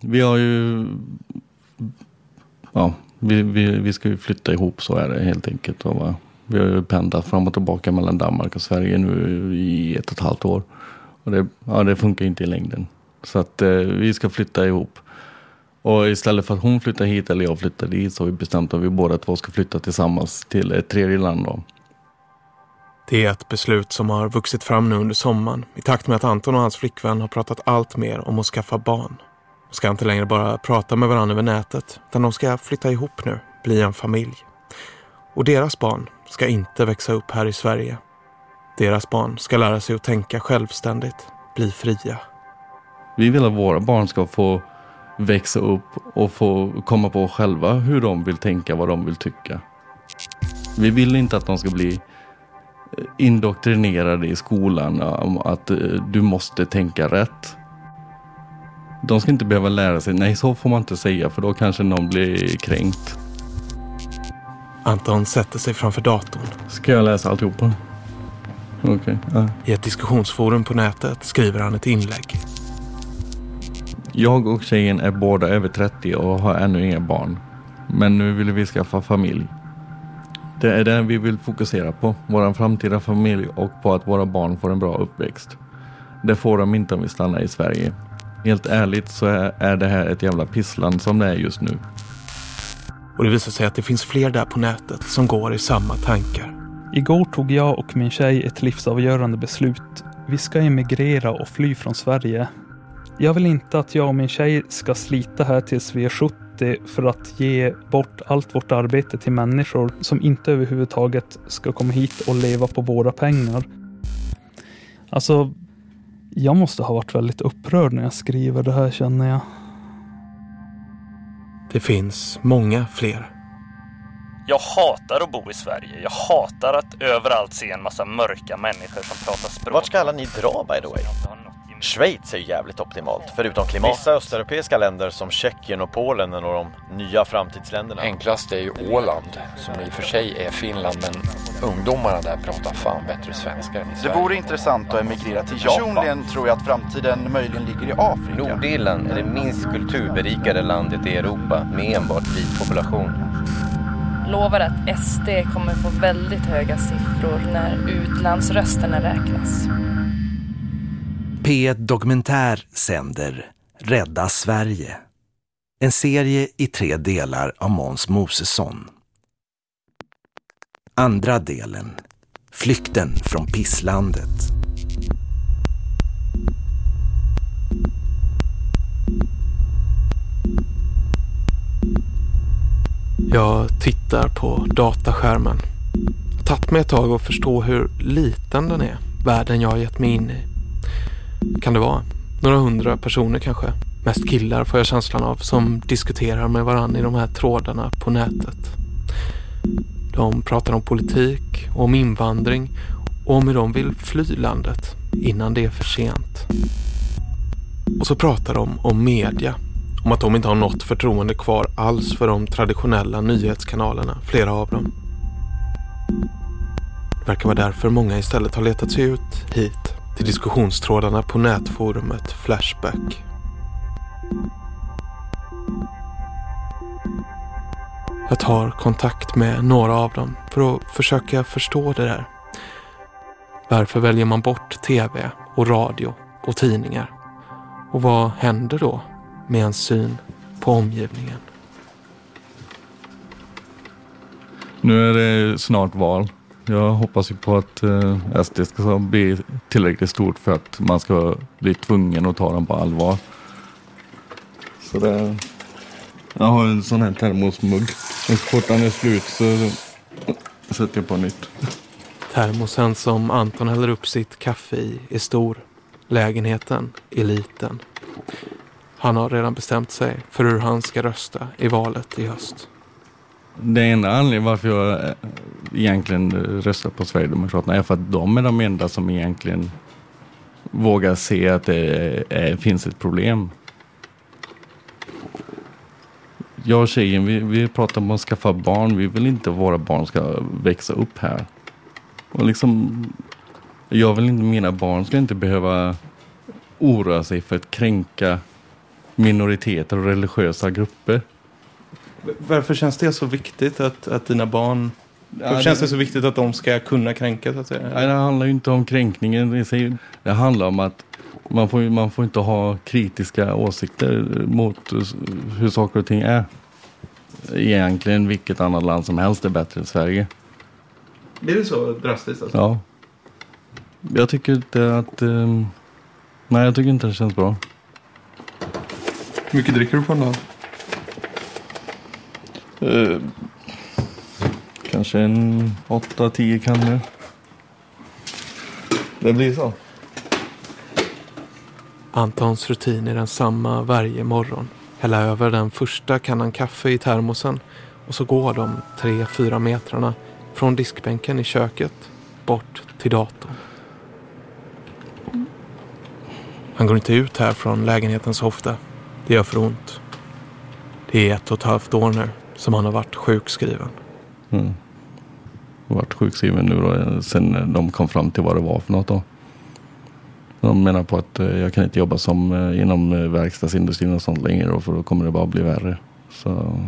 Vi har ju... Ja, vi, vi, vi ska ju flytta ihop, så är det helt enkelt. Och, va? Vi har ju pendlat fram och tillbaka mellan Danmark och Sverige nu i ett och ett halvt år. Och det, ja, det funkar inte i längden. Så att eh, vi ska flytta ihop. Och istället för att hon flyttar hit eller jag flyttar dit så har vi bestämt att vi båda två ska flytta tillsammans till ett tredje land. Då. Det är ett beslut som har vuxit fram nu under sommaren i takt med att Anton och hans flickvän har pratat allt mer om att skaffa barn. De ska inte längre bara prata med varandra över nätet utan de ska flytta ihop nu, bli en familj. Och deras barn ska inte växa upp här i Sverige. Deras barn ska lära sig att tänka självständigt, bli fria. Vi vill att våra barn ska få växa upp och få komma på själva hur de vill tänka, vad de vill tycka. Vi vill inte att de ska bli eh, indoktrinerade i skolan om att eh, du måste tänka rätt. De ska inte behöva lära sig, nej så får man inte säga för då kanske någon blir kränkt. Anton sätter sig framför datorn. Ska jag läsa alltihopa? Okej. Okay, ja. I ett diskussionsforum på nätet skriver han ett inlägg. Jag och tjejen är båda över 30 och har ännu inga barn. Men nu vill vi skaffa familj. Det är det vi vill fokusera på, vår framtida familj och på att våra barn får en bra uppväxt. Det får de inte om vi stannar i Sverige. Helt ärligt så är det här ett jävla pissland som det är just nu. Och det visar sig att det finns fler där på nätet som går i samma tankar. Igår tog jag och min tjej ett livsavgörande beslut. Vi ska emigrera och fly från Sverige. Jag vill inte att jag och min tjej ska slita här tills vi är 70 för att ge bort allt vårt arbete till människor som inte överhuvudtaget ska komma hit och leva på våra pengar. Alltså, jag måste ha varit väldigt upprörd när jag skriver det här känner jag. Det finns många fler. Jag hatar att bo i Sverige. Jag hatar att överallt se en massa mörka människor som pratar språk. Vart ska alla ni dra by the way? Schweiz är ju jävligt optimalt, förutom klimatet. Vissa östeuropeiska länder som Tjeckien och Polen är nog de nya framtidsländerna. Enklast är ju Åland, som i och för sig är Finland, men ungdomarna där pratar fan bättre svenska än i Sverige. Det vore intressant att emigrera till Japan. Personligen tror jag att framtiden möjligen ligger i Afrika. Nordirland är det minst kulturberikade landet i Europa med enbart vit population. Lovar att SD kommer få väldigt höga siffror när utlandsrösterna räknas. P1 Dokumentär sänder Rädda Sverige. En serie i tre delar av Måns Mosesson. Andra delen Flykten från Pisslandet. Jag tittar på dataskärmen. Det har tagit mig ett tag att förstå hur liten den är, världen jag har gett mig in i kan det vara? Några hundra personer kanske. Mest killar får jag känslan av som diskuterar med varandra i de här trådarna på nätet. De pratar om politik och om invandring och om hur de vill fly landet innan det är för sent. Och så pratar de om media. Om att de inte har något förtroende kvar alls för de traditionella nyhetskanalerna, flera av dem. Det verkar vara därför många istället har letat sig ut hit till diskussionstrådarna på nätforumet Flashback. Jag tar kontakt med några av dem för att försöka förstå det där. Varför väljer man bort tv och radio och tidningar? Och vad händer då med ens syn på omgivningen? Nu är det snart val. Jag hoppas ju på att eh, SD ska bli tillräckligt stort för att man ska bli tvungen att ta dem på allvar. Så det, jag har en sån här termosmugg. Så fort den är slut så sätter jag på nytt. Termosen som Anton häller upp sitt kaffe i är stor. Lägenheten är liten. Han har redan bestämt sig för hur han ska rösta i valet i höst. Det enda anledningen varför jag eh, egentligen röstar på Sverigedemokraterna är för att de är de enda som egentligen vågar se att det är, finns ett problem. Jag och tjejen, vi, vi pratar om att skaffa barn. Vi vill inte att våra barn ska växa upp här. Och liksom, jag vill inte, mina barn ska inte behöva oroa sig för att kränka minoriteter och religiösa grupper. Varför känns det så viktigt att, att dina barn... Ja, varför känns det- det så viktigt att de ska kunna kränka så att säga? Nej, det handlar ju inte om kränkningen i sig. Det handlar om att man får, man får inte ha kritiska åsikter mot hur saker och ting är. Egentligen vilket annat land som helst är bättre än Sverige. Är det så drastiskt? Alltså? Ja. Jag tycker inte att... ehm, nej, jag tycker inte det känns bra. Hur mycket dricker du på en dag? Eh, kanske en 8-10 kannor. Det blir så. Antons rutin är densamma varje morgon. Hälla över den första kannan kaffe i termosen och så går de tre, fyra metrarna från diskbänken i köket bort till datorn. Han går inte ut här från lägenheten så ofta. Det gör för ont. Det är ett och ett halvt år nu som han har varit sjukskriven. Mm. Har varit sjukskriven nu då, sen de kom fram till vad det var för något då. De menar på att eh, jag kan inte jobba som eh, inom eh, verkstadsindustrin och sånt längre då, för då kommer det bara bli värre. Så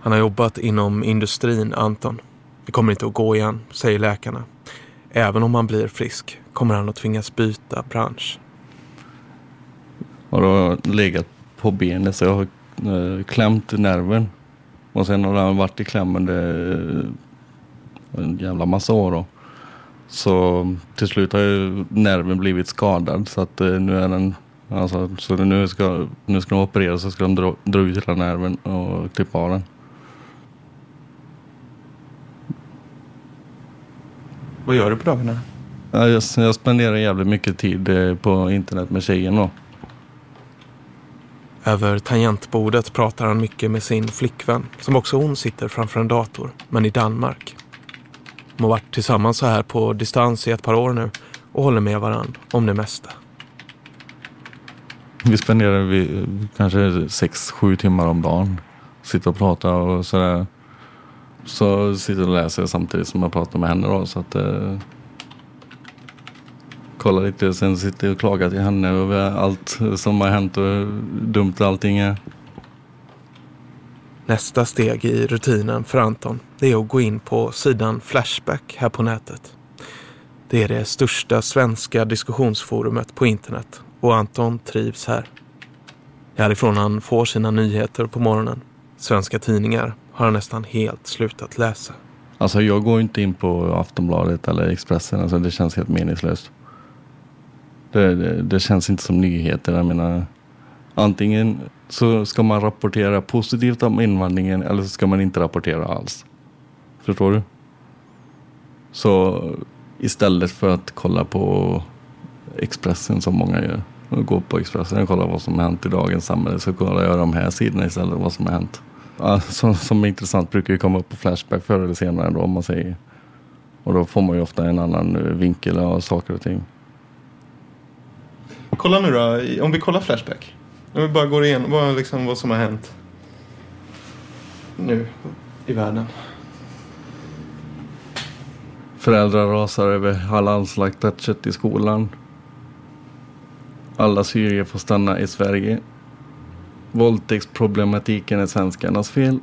Han har jobbat inom industrin, Anton. Det kommer inte att gå igen, säger läkarna. Även om han blir frisk kommer han att tvingas byta bransch. har då legat på benet så jag har eh, klämt nerven. Och sen har den varit i kläm under eh, en jävla massa år då. Så till slut har ju nerven blivit skadad så att eh, nu är den Alltså, så nu ska, nu ska de operera så ska de dra, dra ut hela nerven och klippa av den. Vad gör du på dagarna? Ja, Jag, jag spenderar jävligt mycket tid eh, på internet med tjejen då. Över tangentbordet pratar han mycket med sin flickvän som också hon sitter framför en dator, men i Danmark. De har varit tillsammans så här på distans i ett par år nu och håller med varandra om det mesta. Vi spenderar vi, kanske sex sju timmar om dagen. Sitter och pratar och sådär. Så sitter jag och läser samtidigt som jag pratar med henne då. Så att, eh, kollar lite, sen sitter jag och klagar till henne över allt som har hänt och hur dumt allting är. Nästa steg i rutinen för Anton det är att gå in på sidan Flashback här på nätet. Det är det största svenska diskussionsforumet på internet och Anton trivs här. Härifrån han får sina nyheter på morgonen. Svenska tidningar har han nästan helt slutat läsa. Alltså jag går inte in på Aftonbladet eller Expressen. Alltså det känns helt meningslöst. Det, det, det känns inte som nyheter. Jag menar, antingen så ska man rapportera positivt om invandringen eller så ska man inte rapportera alls. Förstår du? Så istället för att kolla på Expressen som många gör. Och gå på Expressen och kolla vad som har hänt i dagens samhälle. Så kollar jag de här sidorna istället vad som har hänt. Alltså, som, är intressant brukar ju komma upp på Flashback förr eller senare då om man säger. Och då får man ju ofta en annan vinkel av saker och ting. Kolla nu då, om vi kollar Flashback. Om vi bara går igenom vad, liksom, vad som har hänt nu i världen. Föräldrar rasar över halalslaktat kött i skolan. Alla syrier får stanna i Sverige. Våldtäktsproblematiken är svenskarnas fel.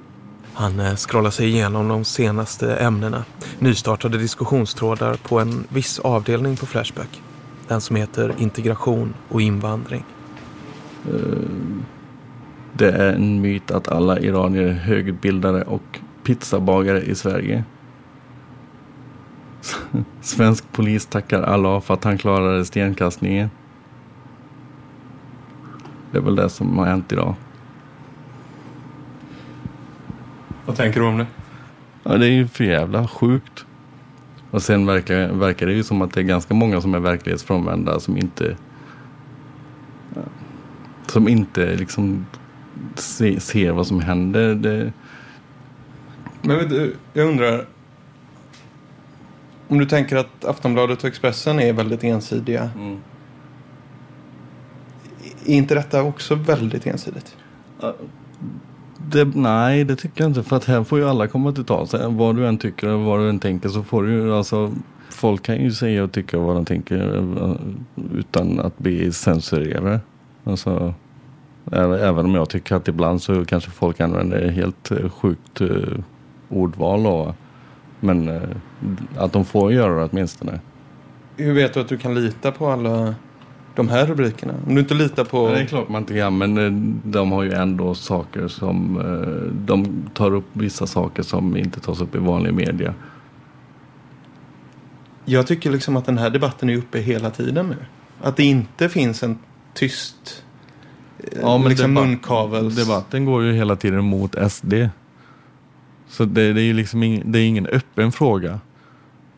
Han eh, scrollar sig igenom de senaste ämnena. Nystartade diskussionstrådar på en viss avdelning på Flashback. Den som heter integration och invandring. Eh, Det är en myt att alla iranier är högutbildade och pizzabagare i Sverige. Svensk polis tackar Allah för att han klarade stenkastningen. Det är väl det som har hänt idag. Vad tänker du om det? Ja, det är ju för jävla sjukt. Och sen verkar, verkar det ju som att det är ganska många som är verklighetsfrånvända som inte som inte liksom se, ser vad som händer. Det, Men vet du, jag undrar. Om du tänker att Aftonbladet och Expressen är väldigt ensidiga. Är inte detta också väldigt ensidigt? Det, nej, det tycker jag inte. För att här får ju alla komma till tals. Eh, vad du än tycker och vad du än tänker så får du ju alltså Folk kan ju säga och tycka vad de tänker eh, utan att bli censurerade. Alltså, Även om jag tycker att ibland så kanske folk använder helt eh, sjukt ordval. Och, men att de får göra det åtminstone. Hur vet du att du kan lita på alla de här rubrikerna? Om du inte litar på... Ja, det är klart man inte kan, men de har ju ändå saker som... De tar upp vissa saker som inte tas upp i vanlig media. Jag tycker liksom att den här debatten är uppe hela tiden nu. Att det inte finns en tyst ja, men liksom debatt, munkavels... Debatten går ju hela tiden mot SD. Så det, det är ju liksom ing, det är ingen öppen fråga.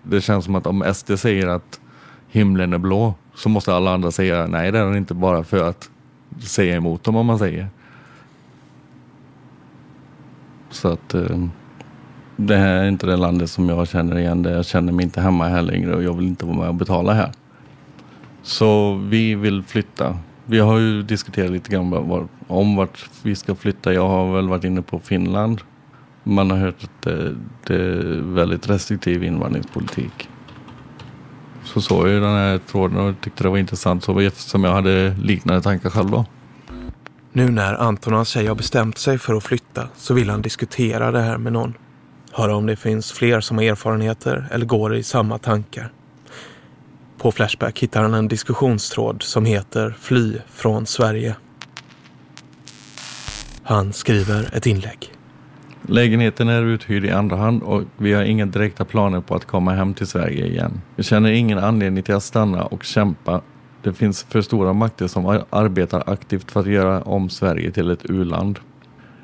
Det känns som att om SD säger att himlen är blå så måste alla andra säga nej det är den inte bara för att säga emot dem om man säger. Så att eh, det här är inte det landet som jag känner igen. Jag känner mig inte hemma här längre och jag vill inte vara med och betala här. Så vi vill flytta. Vi har ju diskuterat lite grann om vart vi ska flytta. Jag har väl varit inne på Finland. Man har hört att det, det är väldigt restriktiv invandringspolitik. Så såg jag den här tråden och tyckte det var intressant. Så eftersom jag hade liknande tankar själv då. Nu när Anton och hans tjej har bestämt sig för att flytta så vill han diskutera det här med någon. Höra om det finns fler som har erfarenheter eller går i samma tankar. På Flashback hittar han en diskussionstråd som heter Fly från Sverige. Han skriver ett inlägg. Lägenheten är uthyrd i andra hand och vi har inga direkta planer på att komma hem till Sverige igen. Vi känner ingen anledning till att stanna och kämpa. Det finns för stora makter som arbetar aktivt för att göra om Sverige till ett u-land.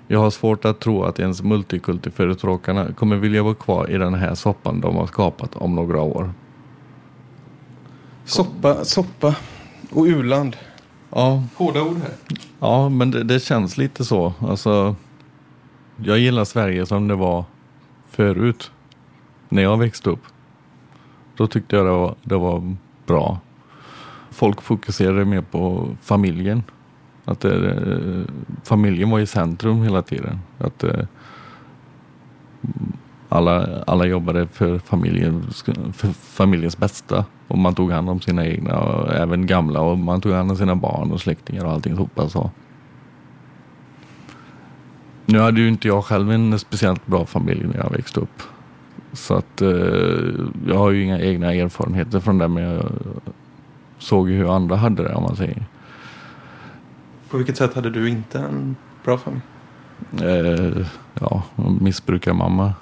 Jag har svårt att tro att ens multikultiförespråkarna kommer vilja vara kvar i den här soppan de har skapat om några år. Soppa, soppa och u-land. Ja. Hårda ord här. Ja, men det, det, känns lite så. Alltså, jag gillar Sverige som det var förut. När jag växte upp. Då tyckte jag det var, det var bra. Folk fokuserade mer på familjen. Att det, familjen var i centrum hela tiden. Att eh, alla, alla jobbade för, familjen, för familjens bästa. Och man tog hand om sina egna, och även gamla. Och man tog hand om sina barn och släktingar och allting så. Nu hade ju inte jag själv en speciellt bra familj när jag växte upp. Så att eh, jag har ju inga egna erfarenheter från det. Men jag såg ju hur andra hade det om man säger. På vilket sätt hade du inte en bra familj? Eh, ja, missbrukarmamma.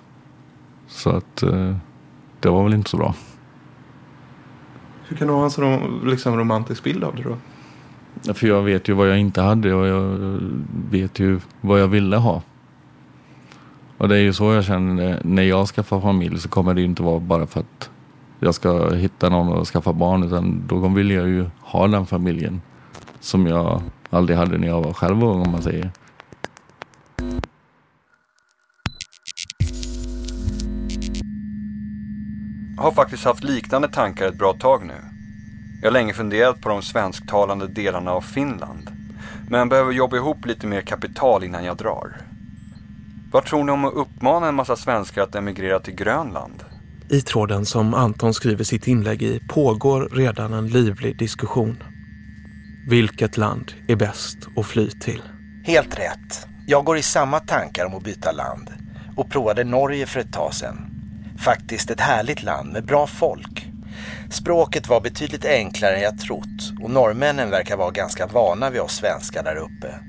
Så att eh, det var väl inte så bra. Hur kan du ha en så liksom, romantisk bild av det då? För jag vet ju vad jag inte hade och jag vet ju vad jag ville ha. Och det är ju så jag känner när jag skaffar familj så kommer det inte vara bara för att jag ska hitta någon och skaffa barn utan då vill jag ju ha den familjen som jag aldrig hade när jag var själv ung om man säger. Jag har faktiskt haft liknande tankar ett bra tag nu. Jag har länge funderat på de svensktalande delarna av Finland. Men behöver jobba ihop lite mer kapital innan jag drar. Vad tror ni om att uppmana en massa svenskar att emigrera till Grönland? I tråden som Anton skriver sitt inlägg i pågår redan en livlig diskussion. Vilket land är bäst att fly till? Helt rätt. Jag går i samma tankar om att byta land och provade Norge för ett tag sedan. Faktiskt ett härligt land med bra folk. Språket var betydligt enklare än jag trott och norrmännen verkar vara ganska vana vid oss svenskar där uppe.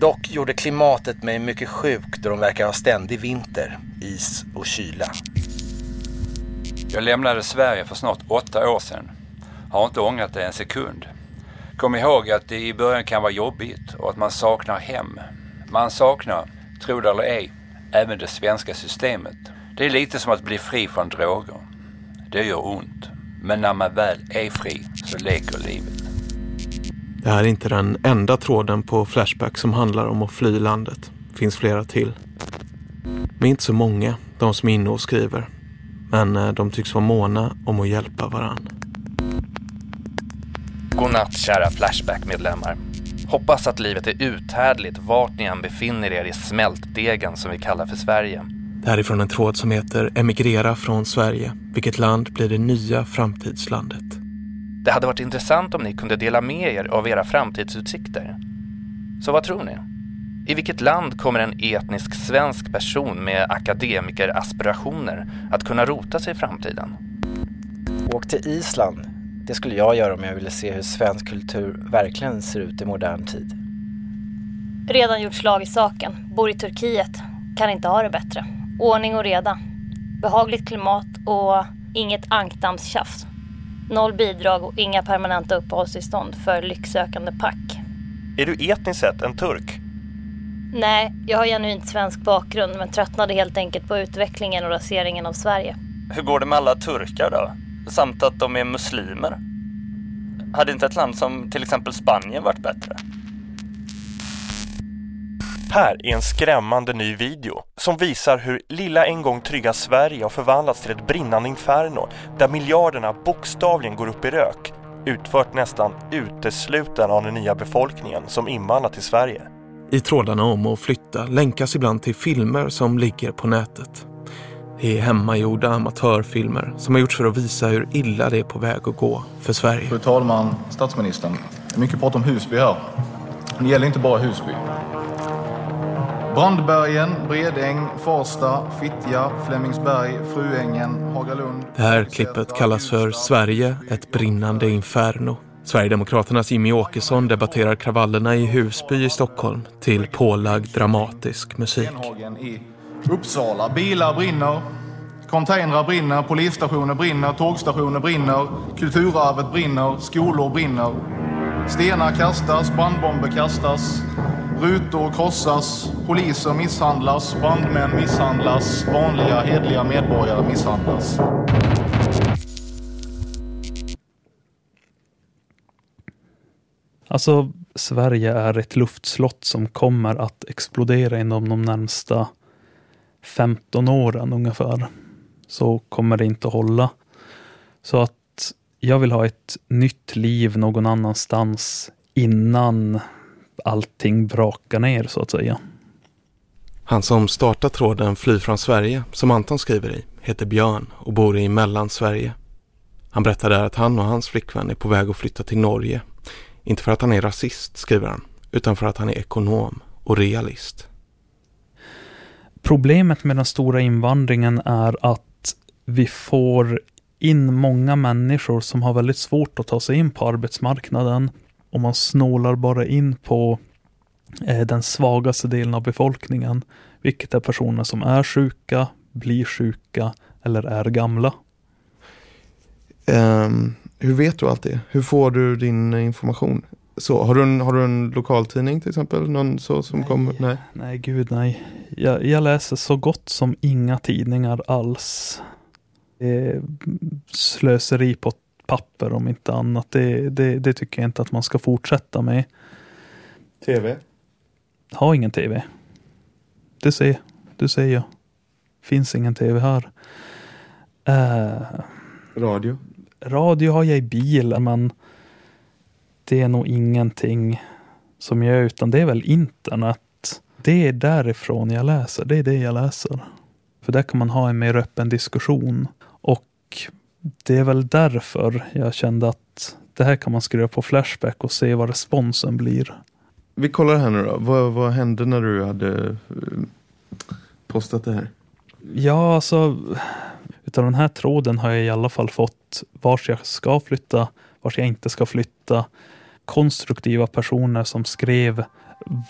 Dock gjorde klimatet mig mycket sjuk då de verkar ha ständig vinter, is och kyla. Jag lämnade Sverige för snart åtta år sedan. Har inte ångrat det en sekund. Kom ihåg att det i början kan vara jobbigt och att man saknar hem. Man saknar, tro det eller ej, även det svenska systemet. Det är lite som att bli fri från droger. Det gör ont. Men när man väl är fri så leker livet. Det här är inte den enda tråden på Flashback som handlar om att fly landet. Det finns flera till. Men inte så många, de som är inne och skriver. Men eh, de tycks vara måna om att hjälpa varann. Godnatt kära Flashback-medlemmar. Hoppas att livet är uthärdligt vart ni än befinner er i smältdegen som vi kallar för Sverige. Det här är från en tråd som heter Emigrera från Sverige. Vilket land blir det nya framtidslandet? Det hade varit intressant om ni kunde dela med er av era framtidsutsikter. Så vad tror ni? I vilket land kommer en etnisk svensk person med akademikeraspirationer att kunna rota sig i framtiden? Åk till Island. Det skulle jag göra om jag ville se hur svensk kultur verkligen ser ut i modern tid. Redan gjort slag i saken. Bor i Turkiet. Kan inte ha det bättre. Ordning och reda. Behagligt klimat och inget ankdammstjafs. Noll bidrag och inga permanenta uppehållstillstånd för lycksökande pack. Är du etniskt sett en turk? Nej, jag har genuint svensk bakgrund men tröttnade helt enkelt på utvecklingen och raseringen av Sverige. Hur går det med alla turkar då? Samt att de är muslimer? Hade inte ett land som till exempel Spanien varit bättre? Här är en skrämmande ny video som visar hur lilla en gång trygga Sverige har förvandlats till ett brinnande inferno där miljarderna bokstavligen går upp i rök utfört nästan uteslutande av den nya befolkningen som invandrat till Sverige. I trådarna om att flytta länkas ibland till filmer som ligger på nätet. Det är hemmagjorda amatörfilmer som har gjorts för att visa hur illa det är på väg att gå för Sverige. Fru talman, statsministern. Mycket prat om Husby här. Det gäller inte bara Husby. Brandbergen, Bredäng, Farsta, Fittja, Flemingsberg, Fruängen, Hagalund. Det här klippet kallas för Sverige, ett brinnande inferno. Sverigedemokraternas Jimmy Åkesson debatterar kravallerna i Husby i Stockholm till pålagd dramatisk musik. I Uppsala. Bilar brinner, containrar brinner, polisstationer brinner, tågstationer brinner, kulturarvet brinner, skolor brinner. Stenar kastas, brandbomber kastas, rutor krossas, poliser misshandlas, brandmän misshandlas, vanliga hedliga medborgare misshandlas. Alltså, Sverige är ett luftslott som kommer att explodera inom de närmsta 15 åren ungefär. Så kommer det inte att hålla. Så att jag vill ha ett nytt liv någon annanstans innan allting brakar ner så att säga. Han som startar tråden Fly från Sverige, som Anton skriver i, heter Björn och bor i Mellansverige. Han berättar där att han och hans flickvän är på väg att flytta till Norge. Inte för att han är rasist, skriver han, utan för att han är ekonom och realist. Problemet med den stora invandringen är att vi får in många människor som har väldigt svårt att ta sig in på arbetsmarknaden och man snålar bara in på eh, den svagaste delen av befolkningen, vilket är personer som är sjuka, blir sjuka eller är gamla. Um, hur vet du allt det? Hur får du din information? Så, har, du en, har du en lokaltidning till exempel? Någon så som nej, kommer? Nej. nej, gud nej. Jag, jag läser så gott som inga tidningar alls. Det är slöseri på papper om inte annat. Det, det, det tycker jag inte att man ska fortsätta med. TV? Ha ingen TV. Det ser, du ser jag. Finns ingen TV här. Uh, radio? Radio har jag i bilen men det är nog ingenting som jag utan det är väl internet. Det är därifrån jag läser. Det är det jag läser. För där kan man ha en mer öppen diskussion. Och det är väl därför jag kände att det här kan man skriva på Flashback och se vad responsen blir. Vi kollar här nu då. Vad, vad hände när du hade eh, postat det här? Ja, alltså utav den här tråden har jag i alla fall fått vars jag ska flytta, vars jag inte ska flytta. Konstruktiva personer som skrev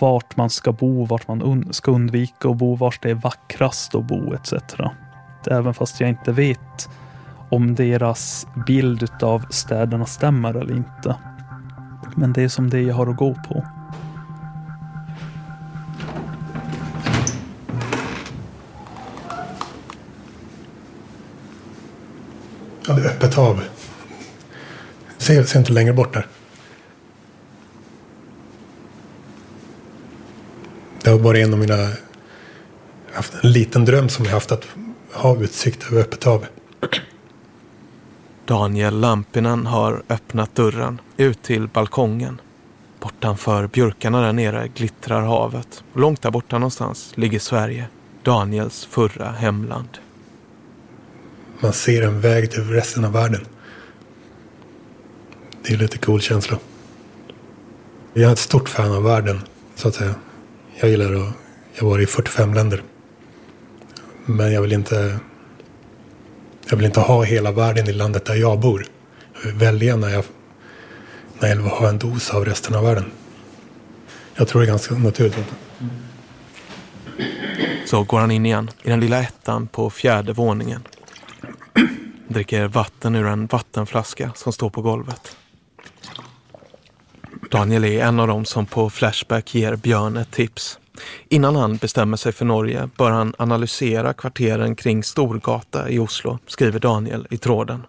vart man ska bo, vart man un ska undvika att bo, vart det är vackrast att bo etc. Även fast jag inte vet om deras bild av städerna stämmer eller inte. Men det är som det jag har att gå på. Ja, det är öppet hav. Ser, ser inte längre bort där. Det har varit en av mina... haft en liten dröm som jag haft att ha utsikt över öppet hav. Daniel Lampinen har öppnat dörren ut till balkongen. Bortanför björkarna där nere glittrar havet. Långt där borta någonstans ligger Sverige, Daniels förra hemland. Man ser en väg till resten av världen. Det är lite cool känsla. Jag är ett stort fan av världen. Så att säga. Jag gillar att, jag har varit i 45 länder. Men jag vill inte, jag vill inte ha hela världen i landet där jag bor. Jag vill välja när jag, när jag vill ha en dos av resten av världen. Jag tror det är ganska naturligt. Så går han in igen i den lilla ettan på fjärde våningen. Dricker vatten ur en vattenflaska som står på golvet. Daniel är en av dem som på Flashback ger Björn ett tips. Innan han bestämmer sig för Norge bör han analysera kvarteren kring Storgata i Oslo, skriver Daniel i tråden.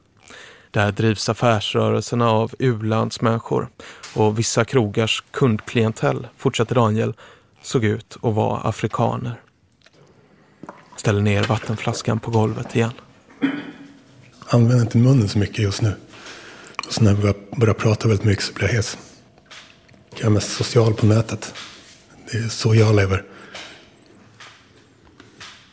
Där drivs affärsrörelserna av ulandsmänniskor och vissa krogars kundklientell, fortsätter Daniel, såg ut att vara afrikaner. Ställer ner vattenflaskan på golvet igen. Använder inte munnen så mycket just nu. Och så när vi börjar prata väldigt mycket så blir jag hes. Jag är mest social på nätet. Det är så jag lever.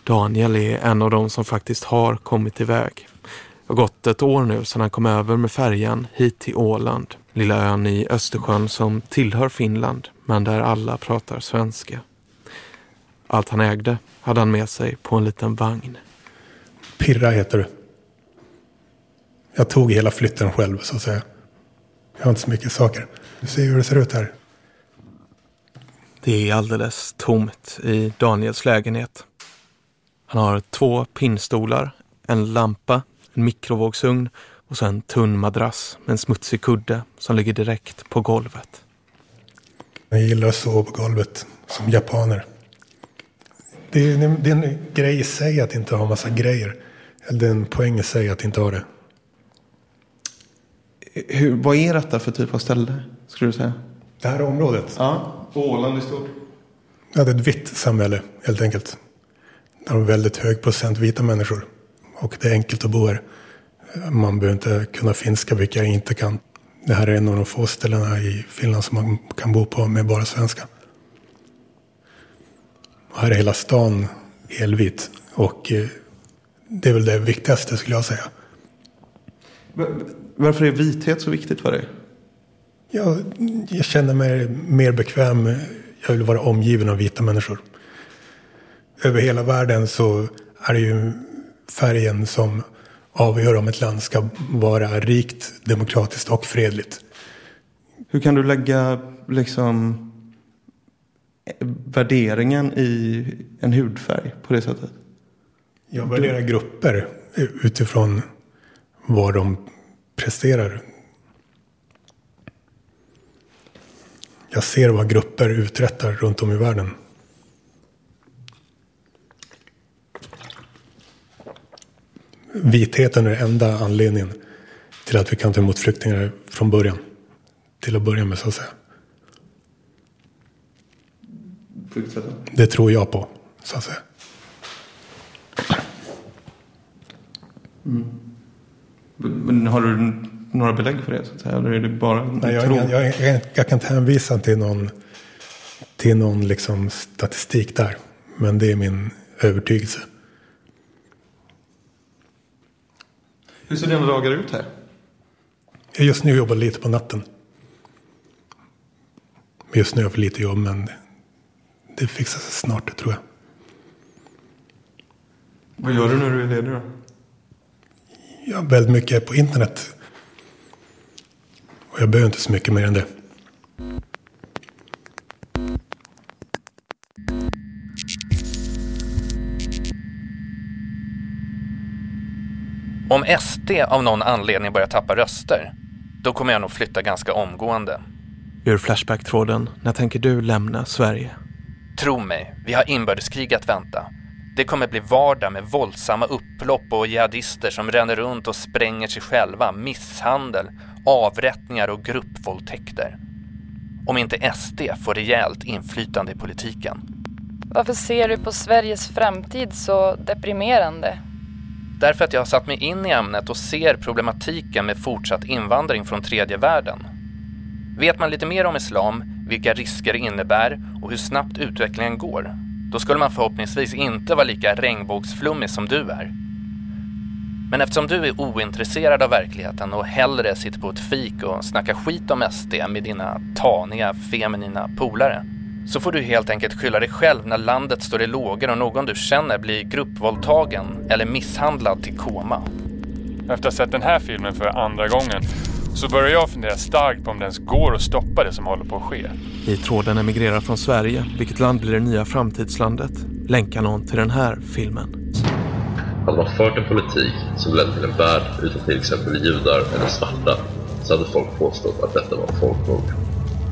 Daniel är en av dem som faktiskt har kommit iväg. Det har gått ett år nu sedan han kom över med färjan hit till Åland. Lilla ön i Östersjön som tillhör Finland men där alla pratar svenska. Allt han ägde hade han med sig på en liten vagn. Pirra heter det. Jag tog hela flytten själv så att säga. Jag har inte så mycket saker. Du ser hur det ser ut här. Det är alldeles tomt i Daniels lägenhet. Han har två pinnstolar, en lampa, en mikrovågsugn och så en tunn madrass med en smutsig kudde som ligger direkt på golvet. Jag gillar att sova på golvet som japaner. Det är, det är en grej i sig att inte ha massa grejer. Eller en poäng i sig att inte ha det. Hur, vad är detta för typ av ställe, skulle du säga? Det här området? Ja, Åland i stort. Ja, det är ett vitt samhälle, helt enkelt. Där har väldigt hög procent vita människor. Och det är enkelt att bo här. Man behöver inte kunna finska, vilket jag inte kan. Det här är en av de få ställena i Finland som man kan bo på med bara svenska. Och här är hela stan helvit. Och eh, det är väl det viktigaste skulle jag säga. Varför är vithet så viktigt för dig? Jag, jag känner mig mer bekväm. Jag vill vara omgiven av vita människor. Över hela världen så är det ju färgen som avgör om ett land ska vara rikt, demokratiskt och fredligt. Hur kan du lägga liksom värderingen i en hudfärg på det sättet? Jag värderar grupper utifrån vad de presterar. Jag ser vad grupper uträttar runt om i världen. Vitheten är enda anledningen till att vi kan ta emot flyktingar från början. Till att börja med så att säga. Det tror jag på, så att säga. Mm. Men har du några belägg för det? Så att säga? Eller är det bara Nej, jag, jag, jag, jag, jag kan inte hänvisa till någon, till någon liksom statistik där. Men det är min övertygelse. Hur ser dina dagar ut här? Jag just nu jobbar lite på natten. Just nu har jag för lite jobb men det fixar sig snart tror jag. Vad gör du när du är ledig då? Jag är väldigt mycket på internet. Och jag behöver inte så mycket mer än det. Om SD av någon anledning börjar tappa röster, då kommer jag nog flytta ganska omgående. Ur Flashback-tråden, när tänker du lämna Sverige? Tro mig, vi har inbördeskrig att vänta. Det kommer bli vardag med våldsamma upplopp och jihadister som ränner runt och spränger sig själva, misshandel, avrättningar och gruppvåldtäkter. Om inte SD får rejält inflytande i politiken. Varför ser du på Sveriges framtid så deprimerande? Därför att jag har satt mig in i ämnet och ser problematiken med fortsatt invandring från tredje världen. Vet man lite mer om islam, vilka risker det innebär och hur snabbt utvecklingen går, då skulle man förhoppningsvis inte vara lika regnbågsflummig som du är. Men eftersom du är ointresserad av verkligheten och hellre sitter på ett fik och snackar skit om SD med dina taniga, feminina polare, så får du helt enkelt skylla dig själv när landet står i lågor och någon du känner blir gruppvåldtagen eller misshandlad till koma. Efter att ha sett den här filmen för andra gången så börjar jag fundera starkt på om det ens går att stoppa det som håller på att ske. I tråden Emigrerar från Sverige, vilket land blir det nya framtidslandet? Länkar någon till den här filmen. Hade man fört en politik som ledde till en värld utan till exempel judar eller svarta så hade folk påstått att detta var folkmord.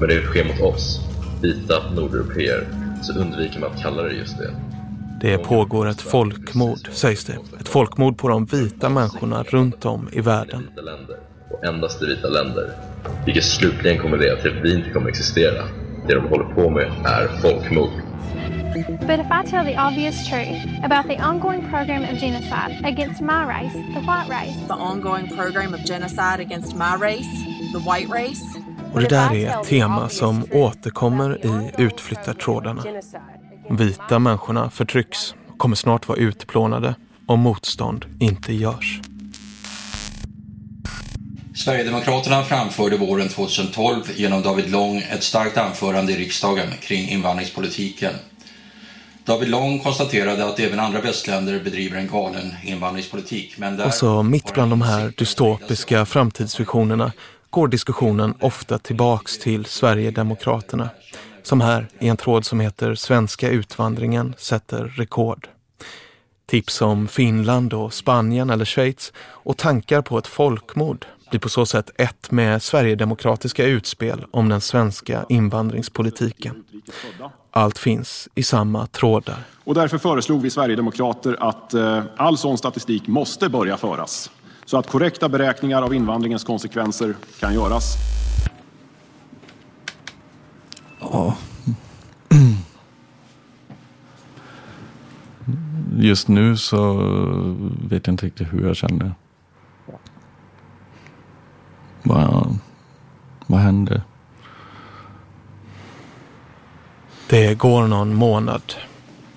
Men det sker mot oss, vita nordeuropeer, så undviker man att kalla det just det. Det pågår ett folkmord, sägs det. Ett folkmord på de vita människorna runt om i världen. Och endast i vita länder. Vilket slutligen kommer leda till att vi inte kommer existera. Det de håller på med är folkmord. But if I tell the obvious truth about the ongoing program of genocide against my race, the white race, the ongoing program of genocide against my race, the white race, Och det där är ett tema som återkommer i utflyttartrådarna. Vita människorna förtrycks och kommer snart vara utplånade om motstånd inte görs. Sverigedemokraterna framförde våren 2012 genom David Lång ett starkt anförande i riksdagen kring invandringspolitiken. David Lång konstaterade att även andra västländer bedriver en galen invandringspolitik. Men där... Och så mitt bland de här dystopiska framtidsvisionerna går diskussionen ofta tillbaks till Sverigedemokraterna. Som här i en tråd som heter Svenska utvandringen sätter rekord. Tips om Finland och Spanien eller Schweiz och tankar på ett folkmord blir på så sätt ett med Sverigedemokratiska utspel om den svenska invandringspolitiken. Allt finns i samma trådar. Och därför föreslog vi Sverigedemokrater att eh, all sån statistik måste börja föras så att korrekta beräkningar av invandringens konsekvenser kan göras. Ja. Just nu så vet jag inte riktigt hur jag känner. Vad, vad hände? Det går någon månad.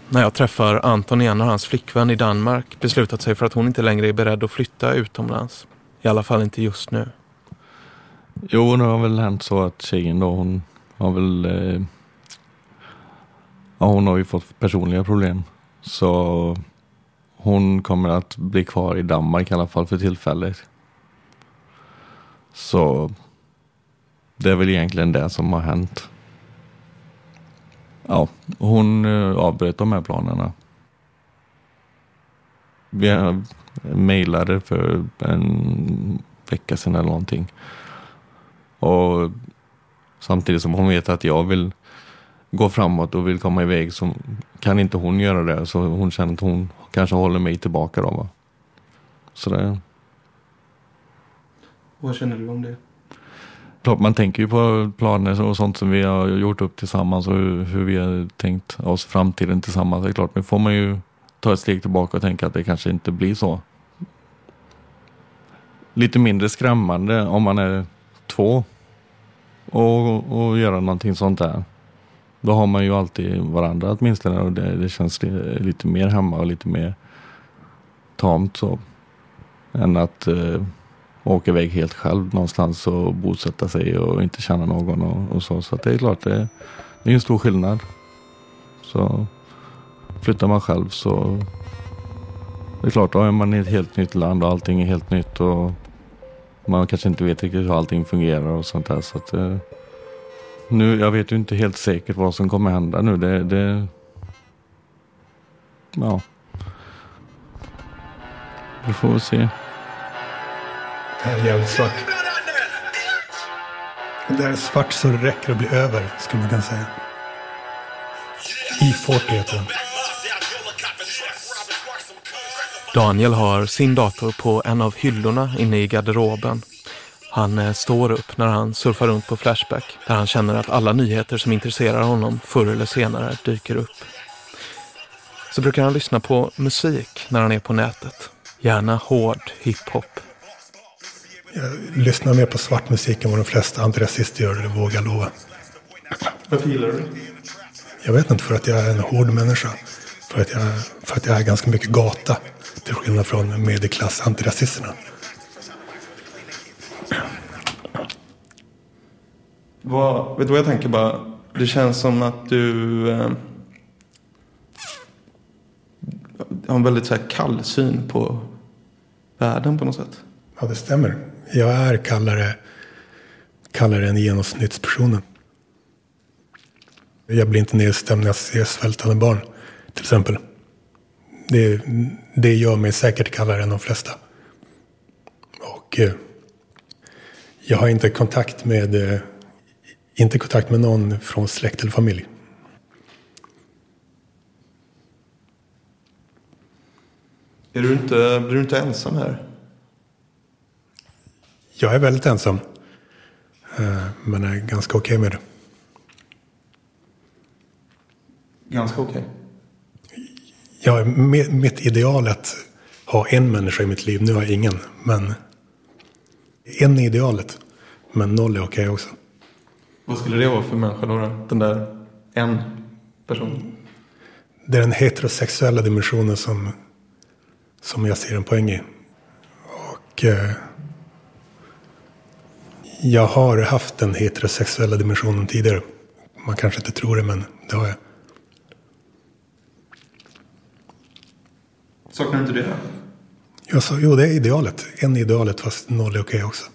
När jag träffar Anton igen har hans flickvän i Danmark beslutat sig för att hon inte längre är beredd att flytta utomlands. I alla fall inte just nu. Jo, det har väl hänt så att tjejen då, hon har väl... Eh, ja, hon har ju fått personliga problem. Så hon kommer att bli kvar i Danmark i alla fall för tillfället. Så det är väl egentligen det som har hänt. Ja, hon eh, avbröt de här planerna. Vi mejlade för en vecka sedan eller någonting. Och samtidigt som hon vet att jag vill gå framåt och vill komma iväg så kan inte hon göra det. Så hon känner att hon kanske håller mig tillbaka då. Va? Så det... Vad känner du om det? Klart man tänker ju på planer och sånt som vi har gjort upp tillsammans och hur, hur vi har tänkt oss framtiden tillsammans. Det är klart, nu får man ju ta ett steg tillbaka och tänka att det kanske inte blir så. Lite mindre skrämmande om man är två och, och göra någonting sånt där. Då har man ju alltid varandra åtminstone och det, det känns lite mer hemma och lite mer tamt så. Än att eh, åka iväg helt själv någonstans och bosätta sig och inte känna någon och, och så. Så det är klart, det, det är en stor skillnad. Så flyttar man själv så det är klart, då är man i ett helt nytt land och allting är helt nytt och man kanske inte vet riktigt hur allting fungerar och sånt där. Så att, eh, nu, jag vet ju inte helt säkert vad som kommer hända nu. Det, det ja. Vi får väl se. Här är jävligt svart. Det är svart så det räcker att bli över, skulle man kunna säga. I40 heter den. Daniel har sin dator på en av hyllorna inne i garderoben. Han eh, står upp när han surfar runt på Flashback där han känner att alla nyheter som intresserar honom förr eller senare dyker upp. Så brukar han lyssna på musik när han är på nätet. Gärna hård hiphop. Jag lyssnar mer på svart musik än vad de flesta antirasister gör, det vågar jag lova. Varför gillar du det? Jag vet inte, för att jag är en hård människa. För att jag, för att jag är ganska mycket gata. Till skillnad från medelklass antirasisterna. Vad, vet du vad jag tänker bara? Det känns som att du eh, har en väldigt så här kall syn på världen på något sätt. Ja, det stämmer. Jag är kallare, kallare än genomsnittspersonen. Jag blir inte nedstämd när jag ser svältande barn, till exempel. Det, det gör mig säkert kallare än de flesta. Och eh, jag har inte kontakt med, eh, inte kontakt med någon från släkt eller familj. Är du inte, blir du inte ensam här? Jag är väldigt ensam. Eh, Men är ganska okej med det. Ganska okej. Ja, mi- mitt ideal är att ha en människa i mitt liv. Nu har jag ingen, men en är idealet. Men noll är okej också. Vad skulle det vara för människa då? då? Den där en person? Det är den heterosexuella dimensionen som, som jag ser en poäng i. Och eh, jag har haft den heterosexuella dimensionen tidigare. Man kanske inte tror det, men det har jag. Saknar inte det? Jag sa, jo, det är idealet. En idealet, fast noll är okej också.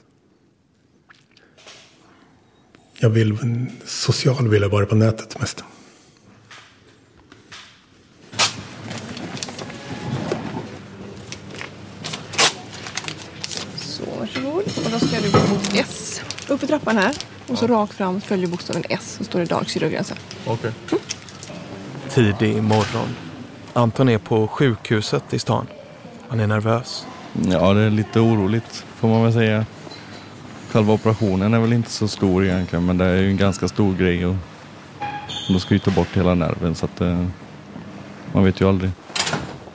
Jag vill, social vill jag vara på nätet mest. Så, varsågod. Och då ska du gå mot S. Upp för trappan här. Och så rakt fram följer bokstaven S. Så står det Dark Sydogränsen. Okej. Tidig morgon. Anton är på sjukhuset i stan. Han är nervös. Ja, det är lite oroligt får man väl säga. Själva operationen är väl inte så stor egentligen, men det är ju en ganska stor grej. Och de ska ju ta bort hela nerven så att eh, man vet ju aldrig.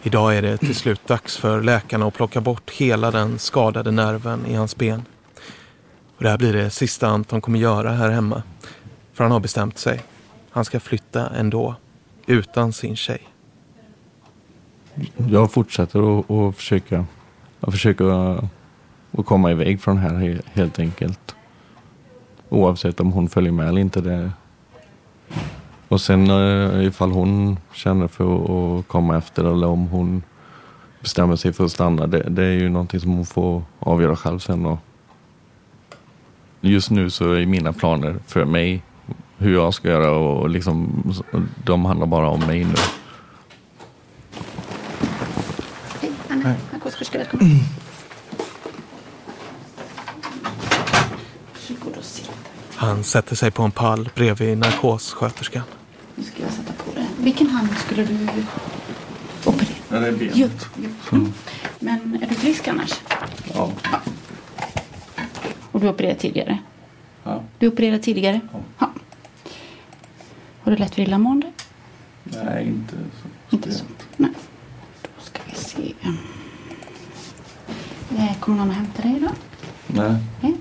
Idag är det till slut dags för läkarna att plocka bort hela den skadade nerven i hans ben. Och det här blir det sista Anton kommer göra här hemma. För han har bestämt sig. Han ska flytta ändå. Utan sin tjej. Jag fortsätter att, att försöka, att försöka att komma iväg från här he- helt enkelt. Oavsett om hon följer med eller inte. Det. Och sen eh, ifall hon känner för att- komma efter eller om hon bestämmer sig för att stanna. Det, det är ju någonting som hon får avgöra själv sen. Och just nu så är mina planer för mig hur jag ska göra och liksom, de handlar bara om mig nu. Anna, narkotikerska välkommen. Varsågod och sitt. Han sätter sig på en pall bredvid narkossköterskan. Nu ska jag sätta på det. Vilken hand skulle du operera? Ja, det är benet. Jo, jo. Mm. Men är du frisk annars? Ja. Och du opererade tidigare? Ja. Du opererade tidigare? Ja. Har du lätt för illamående? Nej, inte så. Inte så. Nej. Då ska vi se. Eh, Kommer någon att hämta dig idag? Nej. Nej.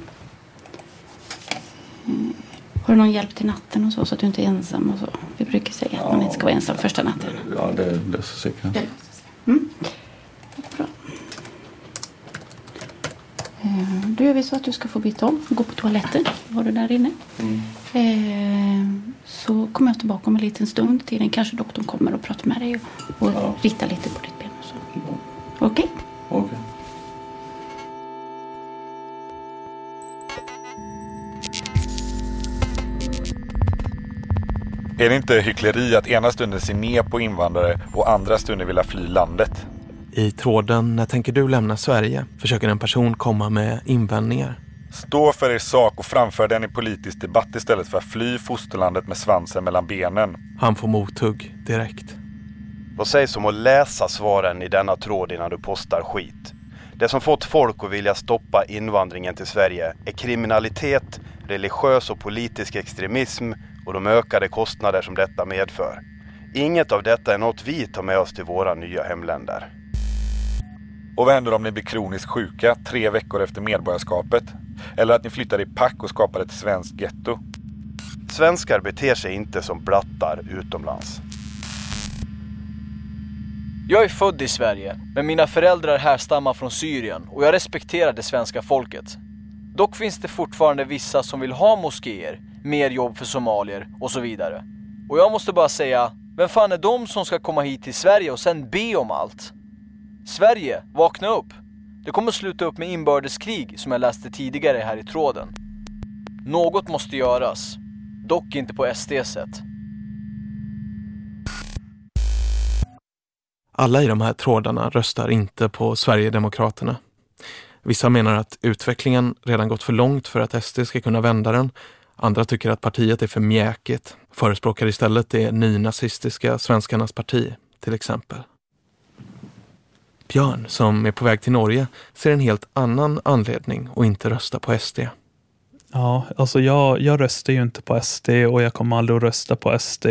Mm. Har du någon hjälp till natten och så, så att du inte är ensam och så? Vi brukar säga att man inte ska vara ensam första natten. Ja, det löser sig kanske. Mm. Bra. Eh, Då gör vi så att du ska få byta om. Gå på toaletten. Var du där inne? Eh, Så kommer jag tillbaka om en liten stund. Tiden kanske doktorn kommer och pratar med dig och, och ritar lite på ditt Är det inte hyckleri att ena stunden se ner på invandrare och andra stunden vilja fly landet? I tråden När tänker du lämna Sverige? försöker en person komma med invändningar. Stå för er sak och framför den i politisk debatt istället för att fly fosterlandet med svansen mellan benen. Han får mothugg direkt. Vad sägs om att läsa svaren i denna tråd innan du postar skit? Det som fått folk att vilja stoppa invandringen till Sverige är kriminalitet, religiös och politisk extremism och de ökade kostnader som detta medför. Inget av detta är något vi tar med oss till våra nya hemländer. Och vad händer om ni blir kroniskt sjuka tre veckor efter medborgarskapet? Eller att ni flyttar i pack och skapar ett svenskt getto? Svenskar beter sig inte som blattar utomlands. Jag är född i Sverige, men mina föräldrar härstammar från Syrien och jag respekterar det svenska folket. Dock finns det fortfarande vissa som vill ha moskéer, mer jobb för somalier och så vidare. Och jag måste bara säga, vem fan är de som ska komma hit till Sverige och sen be om allt? Sverige, vakna upp! Det kommer sluta upp med inbördeskrig som jag läste tidigare här i tråden. Något måste göras, dock inte på SD sätt. Alla i de här trådarna röstar inte på Sverigedemokraterna. Vissa menar att utvecklingen redan gått för långt för att SD ska kunna vända den. Andra tycker att partiet är för mjäkigt, förespråkar istället det nynazistiska Svenskarnas parti, till exempel. Björn, som är på väg till Norge, ser en helt annan anledning att inte rösta på SD. Ja, alltså jag, jag röstar ju inte på SD och jag kommer aldrig att rösta på SD.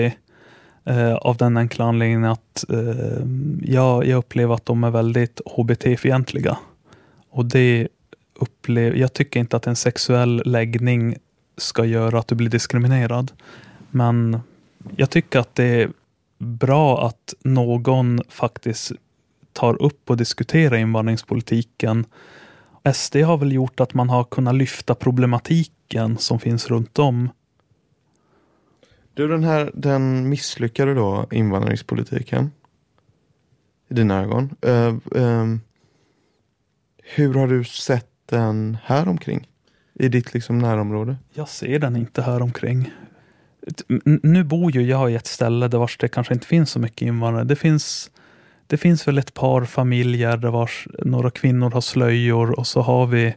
Eh, av den enkla anledningen att eh, jag, jag upplever att de är väldigt HBT-fientliga. Och det upplever, jag tycker inte att en sexuell läggning ska göra att du blir diskriminerad. Men jag tycker att det är bra att någon faktiskt tar upp och diskuterar invandringspolitiken. SD har väl gjort att man har kunnat lyfta problematiken som finns runt om. Du, den här den misslyckade då invandringspolitiken i dina ögon. Uh, uh, hur har du sett den här omkring? I ditt liksom närområde? Jag ser den inte här omkring. Nu bor ju jag i ett ställe där vars det kanske inte finns så mycket invandrare. Det finns, det finns väl ett par familjer där vars några kvinnor har slöjor och så har vi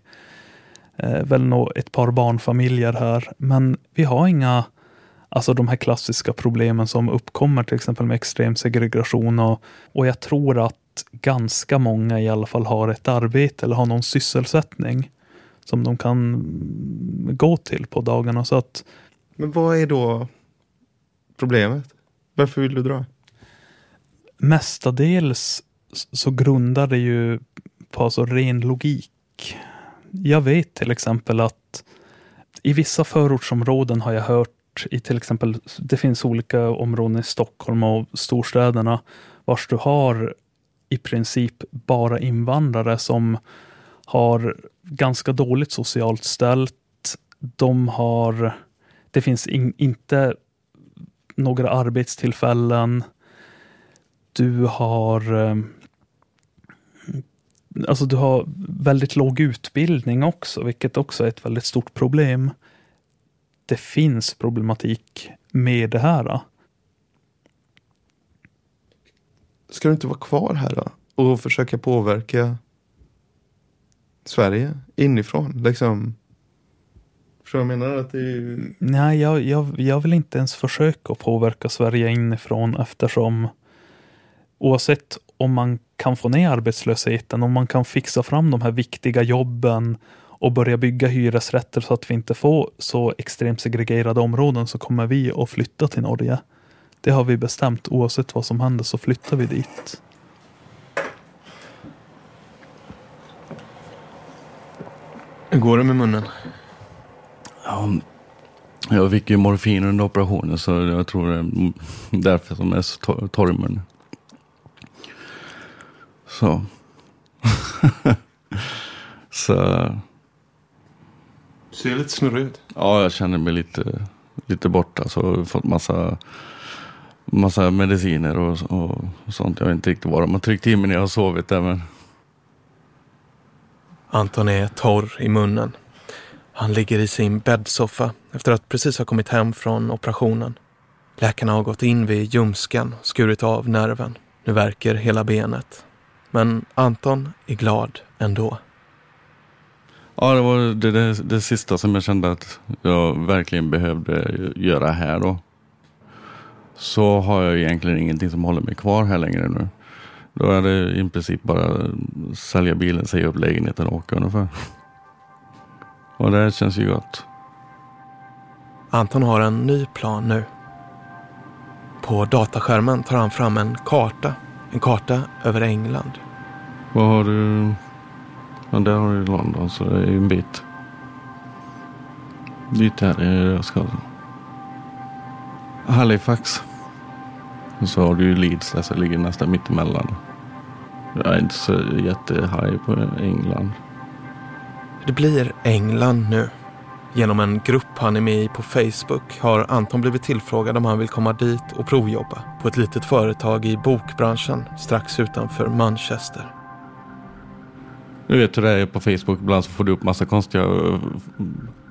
eh, väl nå ett par barnfamiljer här. Men vi har inga, alltså de här klassiska problemen som uppkommer till exempel med extrem segregation och, och jag tror att ganska många i alla fall har ett arbete eller har någon sysselsättning som de kan gå till på dagarna. Så att, Men vad är då problemet? Varför vill du dra? Mestadels så grundar det ju på alltså ren logik. Jag vet till exempel att i vissa förortsområden har jag hört i till exempel, det finns olika områden i Stockholm och storstäderna vars du har i princip bara invandrare som har ganska dåligt socialt ställt. De har, det finns in, inte några arbetstillfällen. Du har ehm, Alltså du har väldigt låg utbildning också, vilket också är ett väldigt stort problem. Det finns problematik med det här. Ska du inte vara kvar här då? Och försöka påverka Sverige inifrån? Liksom. Förstår jag menar? Att det är... Nej, jag, jag, jag vill inte ens försöka påverka Sverige inifrån eftersom oavsett om man kan få ner arbetslösheten, om man kan fixa fram de här viktiga jobben och börja bygga hyresrätter så att vi inte får så extremt segregerade områden så kommer vi att flytta till Norge. Det har vi bestämt. Oavsett vad som händer så flyttar vi dit. Hur går det med munnen? Ja, jag fick ju morfin under operationen så jag tror det är därför som jag är så torr i munnen. Så. så. Ser lite snurrig ut. Ja, jag känner mig lite, lite borta. Så jag har fått massa, massa mediciner och, och, sånt. Jag vet inte riktigt vad de har tryckt i mig när jag har sovit där. Men... Anton är torr i munnen. Han ligger i sin bäddsoffa efter att precis ha kommit hem från operationen. Läkarna har gått in vid ljumsken och skurit av nerven. Nu verkar hela benet. Men Anton är glad ändå. Ja, det var det, det, det sista som jag kände att jag verkligen behövde göra här då. Så har jag egentligen ingenting som håller mig kvar här längre nu. Då är det i princip bara sälja bilen, säga upp lägenheten och åka ungefär. Och det känns ju gott. Anton har en ny plan nu. På dataskärmen tar han fram en karta. En karta över England. Vad har du? Ja, där har du London så det är ju en bit. Dit här är jag ska. Halifax. Och så har du ju Leeds där som ligger nästan mitt emellan. Jag är inte så jättehaj på England. Det blir England nu. Genom en grupp han är med i på Facebook har Anton blivit tillfrågad om han vill komma dit och provjobba på ett litet företag i bokbranschen strax utanför Manchester. Du vet hur det är på Facebook. Ibland så får du upp massa konstiga...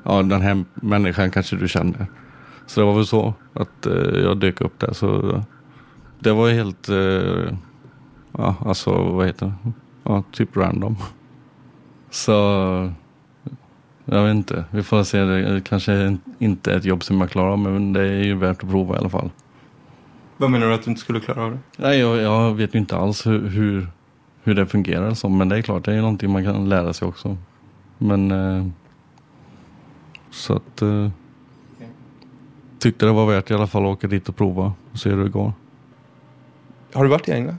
Ja, den här människan kanske du känner. Så det var väl så att eh, jag dök upp där. Så det var helt... Eh, ja, alltså vad heter det? Ja, typ random. Så... Jag vet inte. Vi får se. Det kanske inte är ett jobb som jag klarar av. Men det är ju värt att prova i alla fall. Vad menar du att du inte skulle klara av det? Nej, jag, jag vet ju inte alls hur, hur, hur det fungerar. Så, men det är klart, det är någonting man kan lära sig också. Men... Eh, så att... Eh, tyckte det var värt i alla fall att åka dit och prova och se hur det går. Har du varit i England?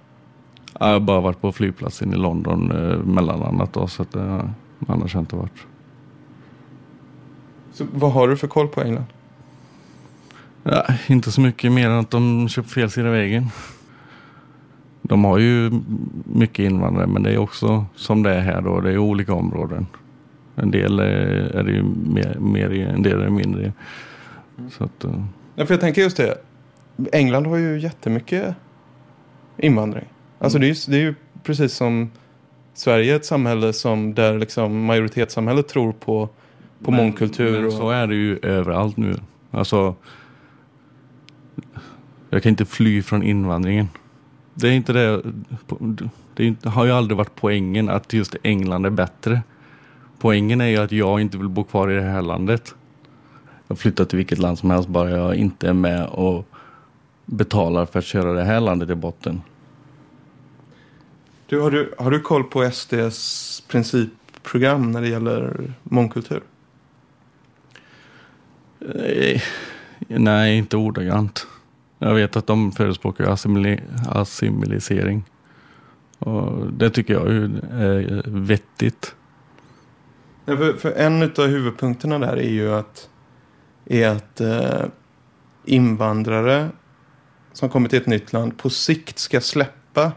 Jag har bara varit på flygplatsen i London eh, mellanlandat då, så att eh, annars har jag inte varit. Så vad har du för koll på England? Ja, inte så mycket mer än att de köpt fel sida vägen. De har ju mycket invandrare men det är också som det är här då. Det är olika områden. En del är, det ju mer, mer en del är det mindre i. Så att, eh, Ja, för jag tänker just det. England har ju jättemycket invandring. Alltså det, är ju, det är ju precis som Sverige ett samhälle som där liksom majoritetssamhället tror på, på Men- mångkultur. Men och, så är det ju överallt nu. Alltså, jag kan inte fly från invandringen. Det är inte det. Det är har ju aldrig varit poängen att just England är bättre. Poängen är ju att jag inte vill bo kvar i det här landet. Jag flyttar till vilket land som helst bara jag inte är med och betalar för att köra det här landet i botten. Du, har, du, har du koll på SDs principprogram när det gäller mångkultur? Nej, inte ordagrant. Jag vet att de förespråkar assimile- assimilisering. Och det tycker jag är vettigt. Ja, för, för en av huvudpunkterna där är ju att, är att eh, invandrare som kommer till ett nytt land på sikt ska släppa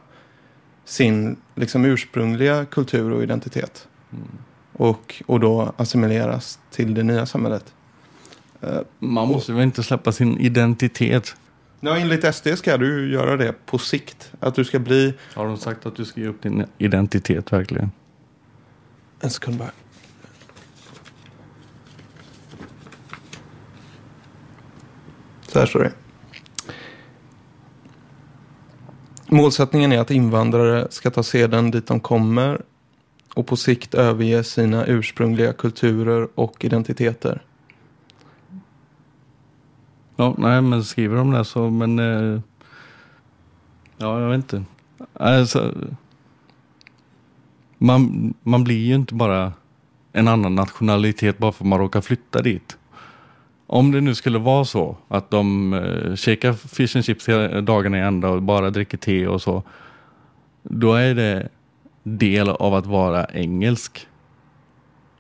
sin liksom, ursprungliga kultur och identitet. Och, och då assimileras till det nya samhället. Eh, Man måste väl inte släppa sin identitet? Ja, enligt SD ska du göra det på sikt. Att du ska bli... Har de sagt att du ska ge upp din identitet verkligen? En sekund bara. Så här står det. Målsättningen är att invandrare ska ta seden dit de kommer och på sikt överge sina ursprungliga kulturer och identiteter. Ja, nej, men skriver de det så, men... Eh, ja, jag vet inte. Alltså, man, man blir ju inte bara en annan nationalitet bara för att man råkar flytta dit. Om det nu skulle vara så att de eh, käkar fish and chips hela dagarna i ända och bara dricker te och så. Då är det del av att vara engelsk.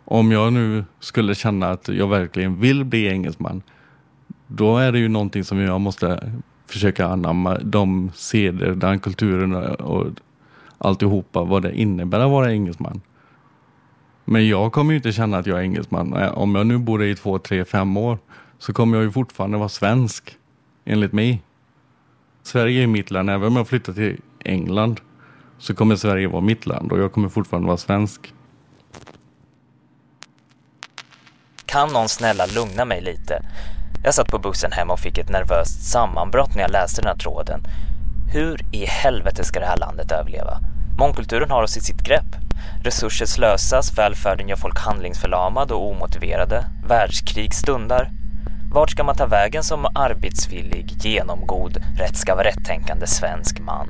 Om jag nu skulle känna att jag verkligen vill bli engelsman. Då är det ju någonting som jag måste försöka anamma. De seder, den kulturen och alltihopa. Vad det innebär att vara engelsman. Men jag kommer ju inte känna att jag är engelsman. Eh, om jag nu bor i två, tre, fem år så kommer jag ju fortfarande vara svensk. Enligt mig. Sverige är mitt land. Även om jag flyttar till England så kommer Sverige vara mitt land och jag kommer fortfarande vara svensk. Kan någon snälla lugna mig lite? Jag satt på bussen hem och fick ett nervöst sammanbrott när jag läste den här tråden. Hur i helvete ska det här landet överleva? Mångkulturen har oss i sitt grepp. Resurser slösas, välfärden gör folk handlingsförlamade och omotiverade. Världskrig stundar. Vart ska man ta vägen som arbetsvillig, genomgod, rätt ska vara rätt-tänkande svensk man?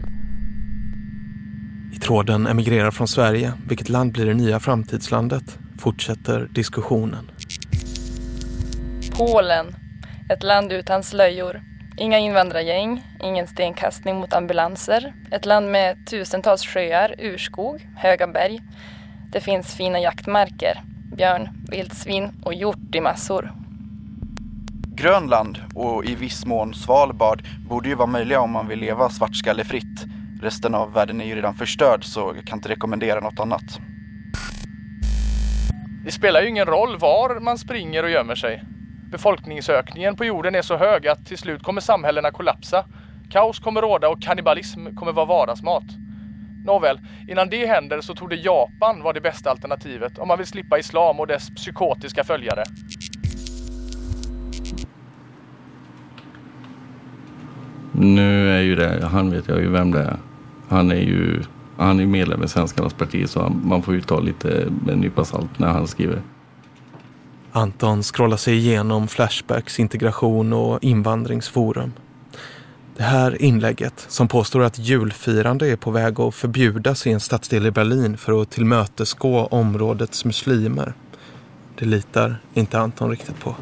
I tråden emigrerar från Sverige. Vilket land blir det nya framtidslandet? Fortsätter diskussionen. Polen. Ett land utan slöjor. Inga invandrargäng, ingen stenkastning mot ambulanser. Ett land med tusentals sjöar, urskog, höga berg. Det finns fina jaktmarker, björn, vildsvin och hjort i massor. Grönland och i viss mån Svalbard borde ju vara möjliga om man vill leva svartskallefritt. Resten av världen är ju redan förstörd så jag kan inte rekommendera något annat. Det spelar ju ingen roll var man springer och gömmer sig. Befolkningsökningen på jorden är så hög att till slut kommer samhällena kollapsa. Kaos kommer råda och kannibalism kommer vara vardagsmat. Nåväl, innan det händer så trodde Japan vara det bästa alternativet om man vill slippa islam och dess psykotiska följare. Nu är ju det, han vet jag ju vem det är. Han är ju han är medlem i Svenskarnas parti så man får ju ta lite med en nypa salt när han skriver. Anton scrollar sig igenom Flashbacks integration och invandringsforum. Det här inlägget som påstår att julfirande är på väg att förbjudas i en stadsdel i Berlin för att tillmötesgå områdets muslimer. Det litar inte Anton riktigt på.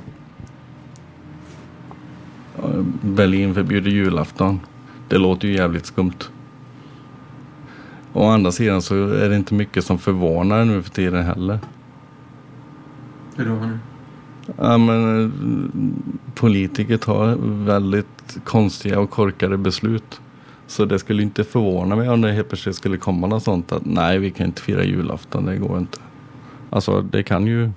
Berlin förbjuder julafton. Det låter ju jävligt skumt. Å andra sidan så är det inte mycket som förvånar nu för tiden heller. Hur då Ja, men, eh, politiker tar väldigt konstiga och korkade beslut. Så det skulle inte förvåna mig om det helt plötsligt skulle komma något sånt att nej, vi kan inte fira julafton, det går inte. Alltså det kan ju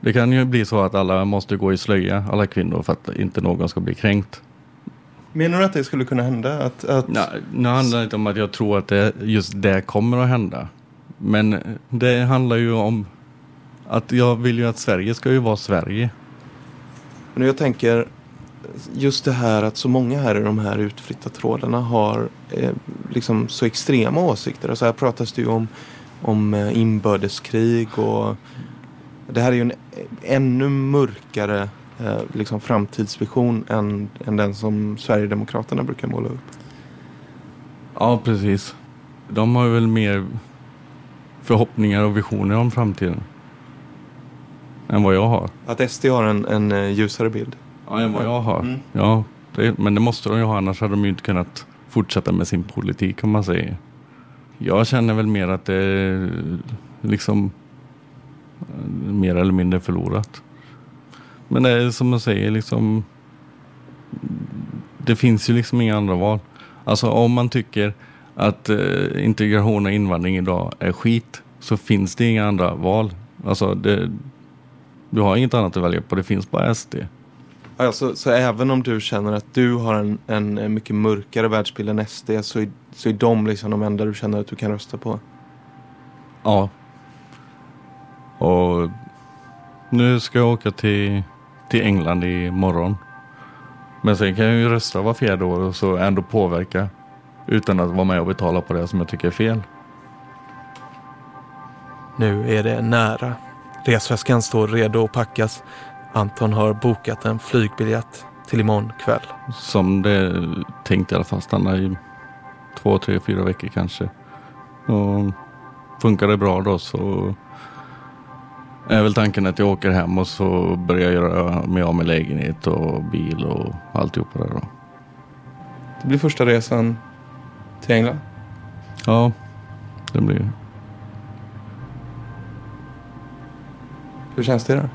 det kan ju bli så att alla måste gå i slöja, alla kvinnor, för att inte någon ska bli kränkt. Menar du att det skulle kunna hända? Att, att... Nej, nu handlar det inte om att jag tror att det, just det kommer att hända. Men det handlar ju om att jag vill ju att Sverige ska ju vara Sverige. Men jag tänker just det här att så många här i de här utflytta trådarna har eh, liksom så extrema åsikter. Alltså här pratas det ju om, om eh, inbördeskrig och det här är ju en ännu mörkare eh, liksom framtidsvision än, än den som Sverigedemokraterna brukar måla upp. Ja, precis. De har väl mer förhoppningar och visioner om framtiden. Än vad jag har. Att SD har en, en eh, ljusare bild? Ja, än vad jag har. Mm. Ja, det, men det måste de ju ha, annars hade de ju inte kunnat fortsätta med sin politik om man säger. Jag känner väl mer att det är liksom eh, mer eller mindre förlorat. Men det är som man säger liksom. Det finns ju liksom inga andra val. Alltså om man tycker att eh, integration och invandring idag är skit så finns det inga andra val. Alltså det, du har inget annat att välja på, det finns bara SD. Alltså, så även om du känner att du har en, en mycket mörkare världsbild än SD så är, så är de liksom de enda du känner att du kan rösta på? Ja. Och nu ska jag åka till, till England imorgon. Men sen kan jag ju rösta var fjärde år och så ändå påverka utan att vara med och betala på det som jag tycker är fel. Nu är det nära. Resväskan står redo att packas. Anton har bokat en flygbiljett till imorgon kväll. Som det är tänkt i alla fall stanna i två, tre, fyra veckor kanske. Och funkar det bra då så är väl tanken att jag åker hem och så börjar jag göra mig av med lägenhet och bil och alltihopa där då. Det blir första resan till England? Ja, det blir Hur känns det då?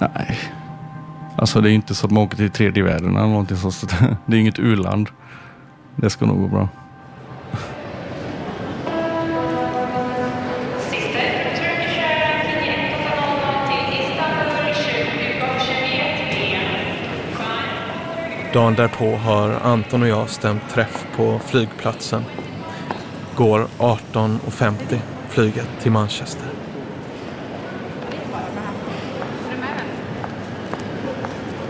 Nej. Alltså det är inte så att man åker till tredje världen eller någonting sånt. Det är inget u-land. Det ska nog gå bra. Dagen därpå har Anton och jag stämt träff på flygplatsen. Går 18.50 flyget till Manchester.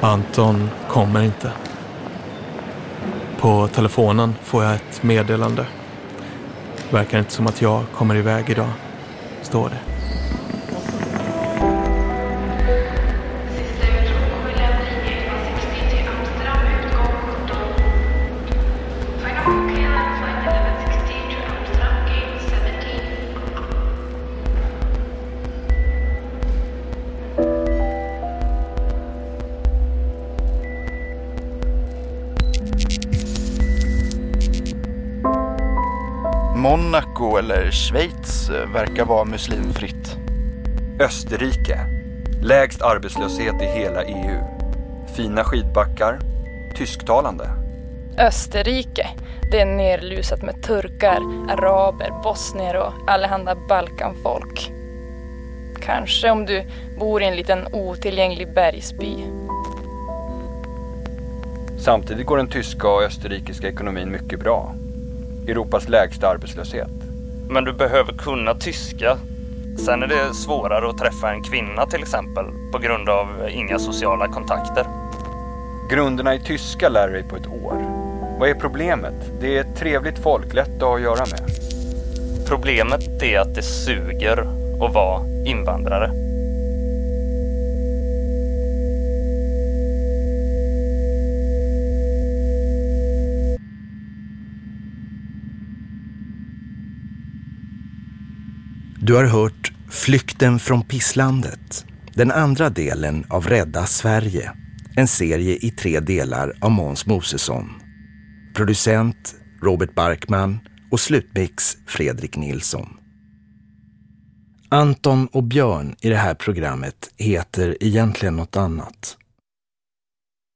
Anton kommer inte. På telefonen får jag ett meddelande. Verkar inte som att jag kommer iväg idag, står det. Monaco eller Schweiz verkar vara muslimfritt. Österrike. Lägst arbetslöshet i hela EU. Fina skidbackar. Tysktalande. Österrike. Det är nerlusat med turkar, araber, bosnier och allehanda Balkanfolk. Kanske om du bor i en liten otillgänglig bergsby. Samtidigt går den tyska och österrikiska ekonomin mycket bra. Europas lägsta arbetslöshet. Men du behöver kunna tyska. Sen är det svårare att träffa en kvinna till exempel på grund av inga sociala kontakter. Grunderna i tyska lär dig på ett år. Vad är problemet? Det är ett trevligt folk, lätt att ha att göra med. Problemet är att det suger att vara invandrare. Du har hört Flykten från Pisslandet, den andra delen av Rädda Sverige. En serie i tre delar av Måns Mosesson. Producent Robert Barkman och slutmix Fredrik Nilsson. Anton och Björn i det här programmet heter egentligen något annat.